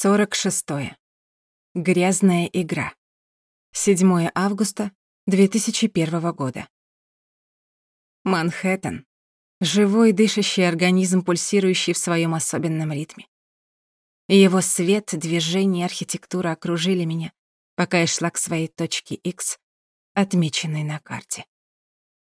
46. Грязная игра. 7 августа 2001 года. Манхэттен. Живой дышащий организм, пульсирующий в своем особенном ритме. Его свет, движение, архитектура окружили меня, пока я шла к своей точке X, отмеченной на карте.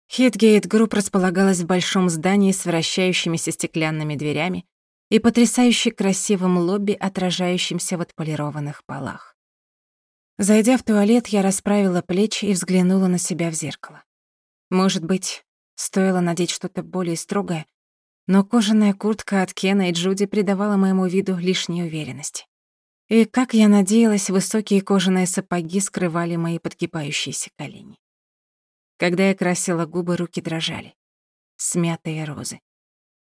Хитгейт Групп располагалась в большом здании с вращающимися стеклянными дверями, и потрясающе красивым лобби, отражающимся в отполированных полах. Зайдя в туалет, я расправила плечи и взглянула на себя в зеркало. Может быть, стоило надеть что-то более строгое, но кожаная куртка от Кена и Джуди придавала моему виду лишней уверенности. И, как я надеялась, высокие кожаные сапоги скрывали мои подгибающиеся колени. Когда я красила губы, руки дрожали. Смятые розы.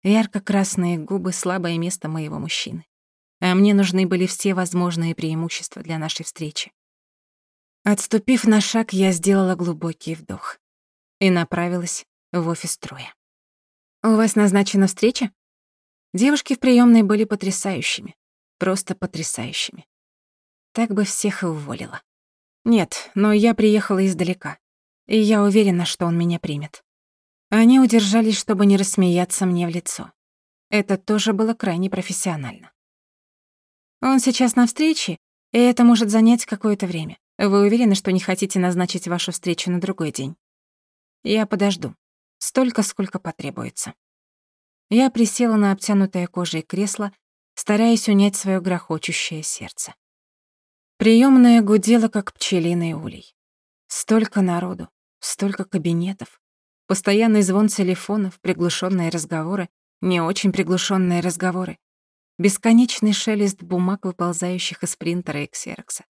Ярко-красные губы — слабое место моего мужчины. А мне нужны были все возможные преимущества для нашей встречи. Отступив на шаг, я сделала глубокий вдох и направилась в офис Троя. «У вас назначена встреча?» Девушки в приёмной были потрясающими. Просто потрясающими. Так бы всех и уволила. Нет, но я приехала издалека. И я уверена, что он меня примет. Они удержались, чтобы не рассмеяться мне в лицо. Это тоже было крайне профессионально. Он сейчас на встрече, и это может занять какое-то время. Вы уверены, что не хотите назначить вашу встречу на другой день? Я подожду. Столько, сколько потребуется. Я присела на обтянутое кожей кресло, стараясь унять своё грохочущее сердце. Приёмная гудела, как пчелиный улей. Столько народу, столько кабинетов. Постоянный звон телефонов, приглушенные разговоры, не очень приглушенные разговоры. Бесконечный шелест бумаг, выползающих из принтера и ксерокса.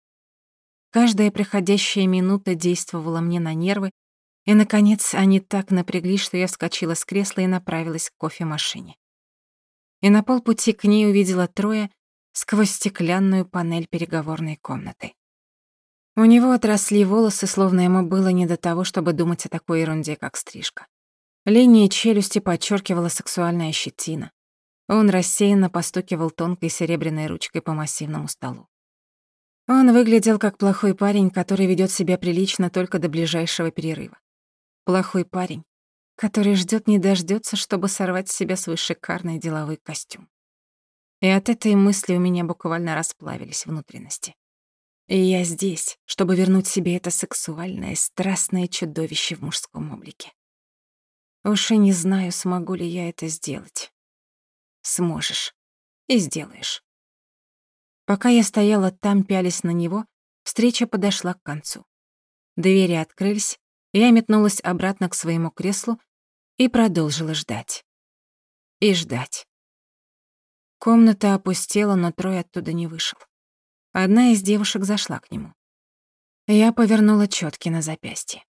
Каждая приходящая минута действовала мне на нервы, и, наконец, они так напрягли, что я вскочила с кресла и направилась к кофемашине. И на полпути к ней увидела трое сквозь стеклянную панель переговорной комнаты. У него отросли волосы, словно ему было не до того, чтобы думать о такой ерунде, как стрижка. Линии челюсти подчеркивала сексуальная щетина. Он рассеянно постукивал тонкой серебряной ручкой по массивному столу. Он выглядел как плохой парень, который ведёт себя прилично только до ближайшего перерыва. Плохой парень, который ждёт не дождётся, чтобы сорвать с себя свой шикарный деловой костюм. И от этой мысли у меня буквально расплавились внутренности. И я здесь, чтобы вернуть себе это сексуальное, страстное чудовище в мужском облике. Уж и не знаю, смогу ли я это сделать. Сможешь. И сделаешь. Пока я стояла там, пялись на него, встреча подошла к концу. Двери открылись, я метнулась обратно к своему креслу и продолжила ждать. И ждать. Комната опустела, но Трой оттуда не вышел. Одна из девушек зашла к нему. Я повернула чётки на запястье.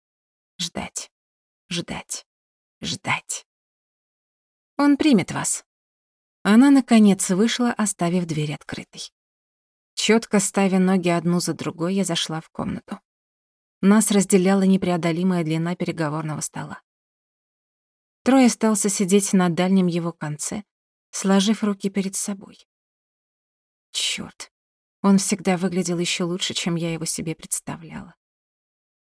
Ждать, ждать, ждать. Он примет вас. Она, наконец, вышла, оставив дверь открытой. Чётко ставя ноги одну за другой, я зашла в комнату. Нас разделяла непреодолимая длина переговорного стола. Трой остался сидеть на дальнем его конце, сложив руки перед собой. Чёрт, он всегда выглядел еще лучше, чем я его себе представляла.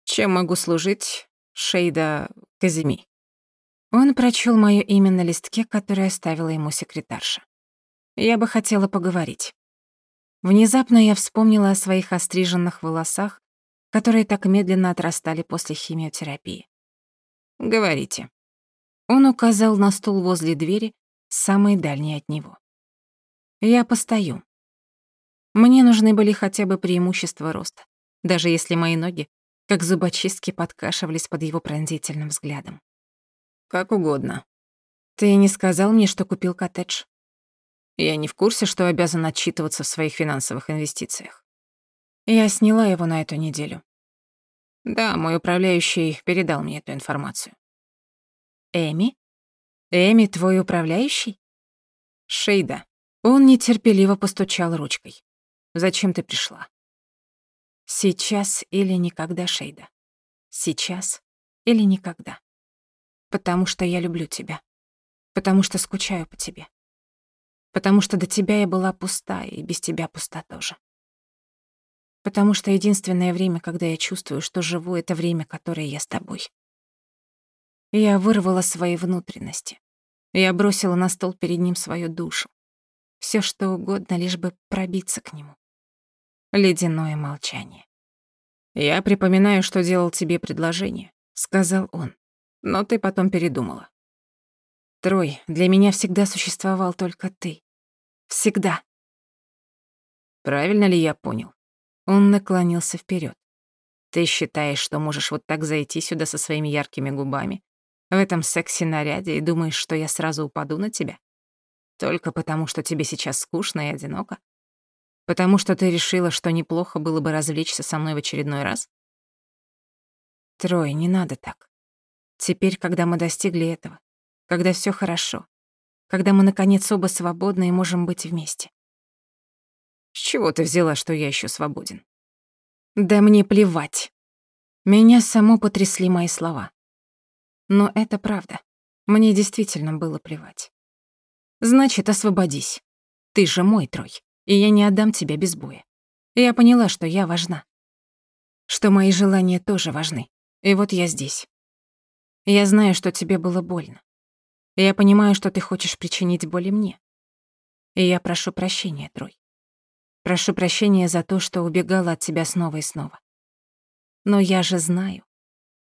«Чем могу служить, Шейда Казими?» Он прочел моё имя на листке, которое оставила ему секретарша. Я бы хотела поговорить. Внезапно я вспомнила о своих остриженных волосах, которые так медленно отрастали после химиотерапии. «Говорите». Он указал на стул возле двери, самый дальний от него. «Я постою. Мне нужны были хотя бы преимущества роста, даже если мои ноги, как зубочистки, подкашивались под его пронзительным взглядом. «Как угодно. Ты не сказал мне, что купил коттедж?» «Я не в курсе, что обязан отчитываться в своих финансовых инвестициях. Я сняла его на эту неделю. Да, мой управляющий передал мне эту информацию. Эми? Эми твой управляющий? Шейда. Он нетерпеливо постучал ручкой. Зачем ты пришла? Сейчас или никогда, Шейда. Сейчас или никогда. Потому что я люблю тебя. Потому что скучаю по тебе. Потому что до тебя я была пуста, и без тебя пуста тоже. Потому что единственное время, когда я чувствую, что живу, это время, которое я с тобой. Я вырвала свои внутренности. Я бросила на стол перед ним свою душу. Все что угодно, лишь бы пробиться к нему. Ледяное молчание. «Я припоминаю, что делал тебе предложение», — сказал он. «Но ты потом передумала. Трой, для меня всегда существовал только ты. Всегда. Правильно ли я понял? Он наклонился вперед. Ты считаешь, что можешь вот так зайти сюда со своими яркими губами, в этом секси-наряде и думаешь, что я сразу упаду на тебя? Только потому, что тебе сейчас скучно и одиноко? Потому что ты решила, что неплохо было бы развлечься со мной в очередной раз? Трой, не надо так. Теперь, когда мы достигли этого, когда все хорошо, когда мы, наконец, оба свободны и можем быть вместе. С чего ты взяла, что я еще свободен? Да мне плевать. Меня само потрясли мои слова. Но это правда. Мне действительно было плевать. Значит, освободись. Ты же мой Трой, и я не отдам тебя без боя. Я поняла, что я важна. Что мои желания тоже важны. И вот я здесь. Я знаю, что тебе было больно. Я понимаю, что ты хочешь причинить боль мне. И я прошу прощения, Трой. Прошу прощения за то, что убегала от тебя снова и снова. Но я же знаю.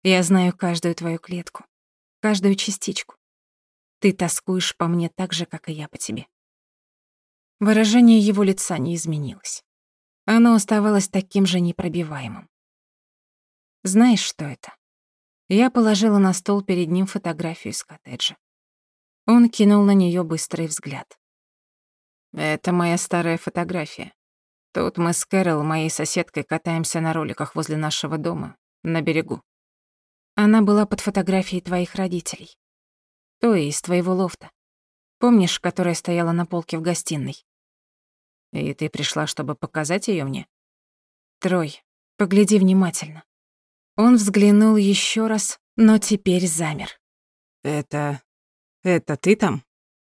Я знаю каждую твою клетку, каждую частичку. Ты тоскуешь по мне так же, как и я по тебе. Выражение его лица не изменилось. Оно оставалось таким же непробиваемым. Знаешь, что это? Я положила на стол перед ним фотографию из коттеджа. Он кинул на нее быстрый взгляд. «Это моя старая фотография. Тут мы с Кэрол, моей соседкой, катаемся на роликах возле нашего дома, на берегу. Она была под фотографией твоих родителей. Той из твоего лофта. Помнишь, которая стояла на полке в гостиной? И ты пришла, чтобы показать ее мне? Трой, погляди внимательно. Он взглянул еще раз, но теперь замер. Это это ты там?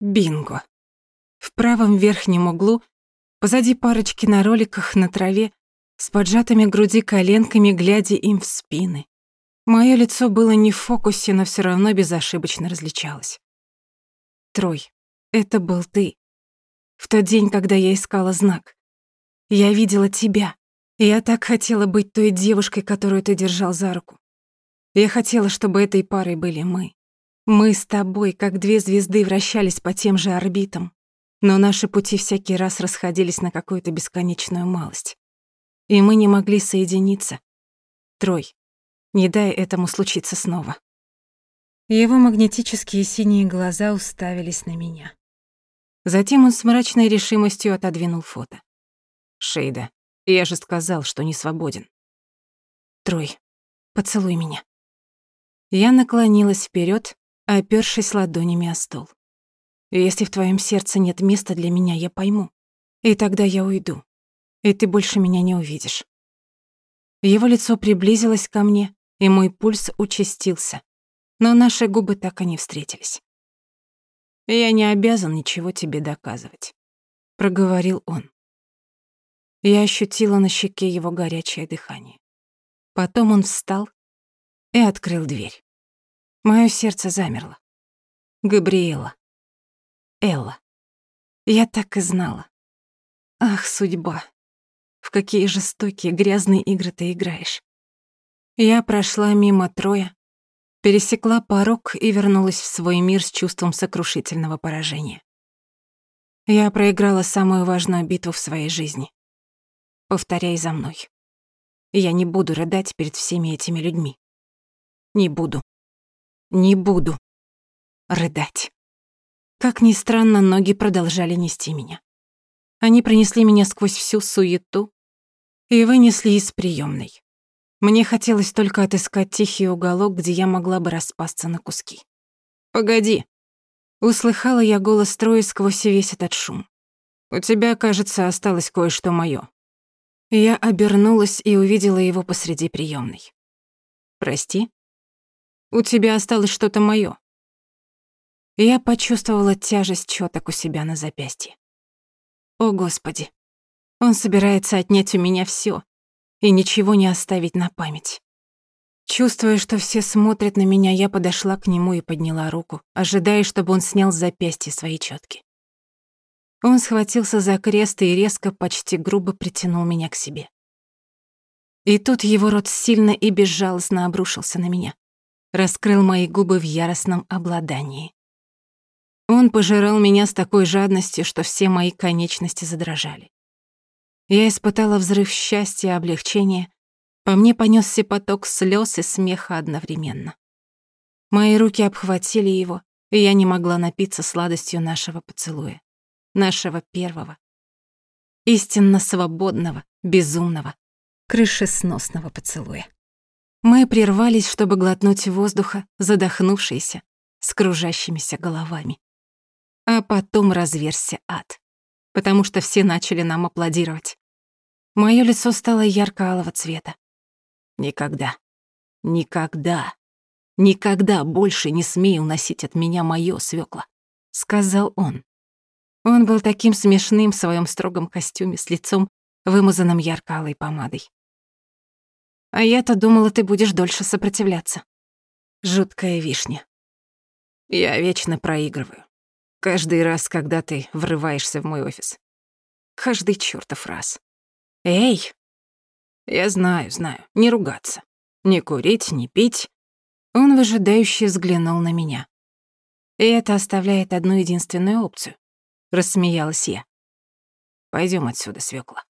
Бинго. В правом верхнем углу, позади парочки на роликах на траве, с поджатыми груди коленками, глядя им в спины. Моё лицо было не в фокусе, но всё равно безошибочно различалось. Трой, это был ты. В тот день, когда я искала знак. Я видела тебя. Я так хотела быть той девушкой, которую ты держал за руку. Я хотела, чтобы этой парой были мы. Мы с тобой, как две звезды, вращались по тем же орбитам, но наши пути всякий раз расходились на какую-то бесконечную малость. И мы не могли соединиться. Трой, не дай этому случиться снова. Его магнетические синие глаза уставились на меня. Затем он с мрачной решимостью отодвинул фото. «Шейда, я же сказал, что не свободен». «Трой, поцелуй меня». Я наклонилась вперед, опёршись ладонями о стол. Если в твоем сердце нет места для меня, я пойму. И тогда я уйду. И ты больше меня не увидишь. Его лицо приблизилось ко мне, и мой пульс участился. Но наши губы так и не встретились. «Я не обязан ничего тебе доказывать», — проговорил он. Я ощутила на щеке его горячее дыхание. Потом он встал и открыл дверь. Моё сердце замерло. Габриэла. Элла. Я так и знала. Ах, судьба. В какие жестокие, грязные игры ты играешь. Я прошла мимо Троя, пересекла порог и вернулась в свой мир с чувством сокрушительного поражения. Я проиграла самую важную битву в своей жизни. Повторяй за мной. Я не буду рыдать перед всеми этими людьми. Не буду. Не буду рыдать. Как ни странно, ноги продолжали нести меня. Они пронесли меня сквозь всю суету и вынесли из приемной. Мне хотелось только отыскать тихий уголок, где я могла бы распасться на куски. «Погоди!» Услыхала я голос Трои сквозь весь этот шум. «У тебя, кажется, осталось кое-что моё». Я обернулась и увидела его посреди приемной. «Прости?» У тебя осталось что-то моё. Я почувствовала тяжесть чёток у себя на запястье. О, Господи! Он собирается отнять у меня всё и ничего не оставить на память. Чувствуя, что все смотрят на меня, я подошла к нему и подняла руку, ожидая, чтобы он снял с запястья свои чётки. Он схватился за крест и резко, почти грубо притянул меня к себе. И тут его рот сильно и безжалостно обрушился на меня, раскрыл мои губы в яростном обладании. Он пожирал меня с такой жадностью, что все мои конечности задрожали. Я испытала взрыв счастья и облегчения, по мне понёсся поток слёз и смеха одновременно. Мои руки обхватили его, и я не могла напиться сладостью нашего поцелуя, нашего первого, истинно свободного, безумного, крышесносного поцелуя. Мы прервались, чтобы глотнуть воздуха, задохнувшиеся, с кружащимися головами. А потом разверся ад, потому что все начали нам аплодировать. Моё лицо стало ярко-алого цвета. Никогда, никогда, никогда больше не смей уносить от меня моё свёкла, сказал он. Он был таким смешным в своём строгом костюме с лицом, вымазанным ярко-алой помадой. А я-то думала, ты будешь дольше сопротивляться. Жуткая вишня. Я вечно проигрываю. Каждый раз, когда ты врываешься в мой офис. Каждый чёртов раз. Эй, я знаю, знаю, не ругаться. Не курить, не пить. Он выжидающе взглянул на меня. И это оставляет одну единственную опцию. Рассмеялась я. Пойдем отсюда, свекла.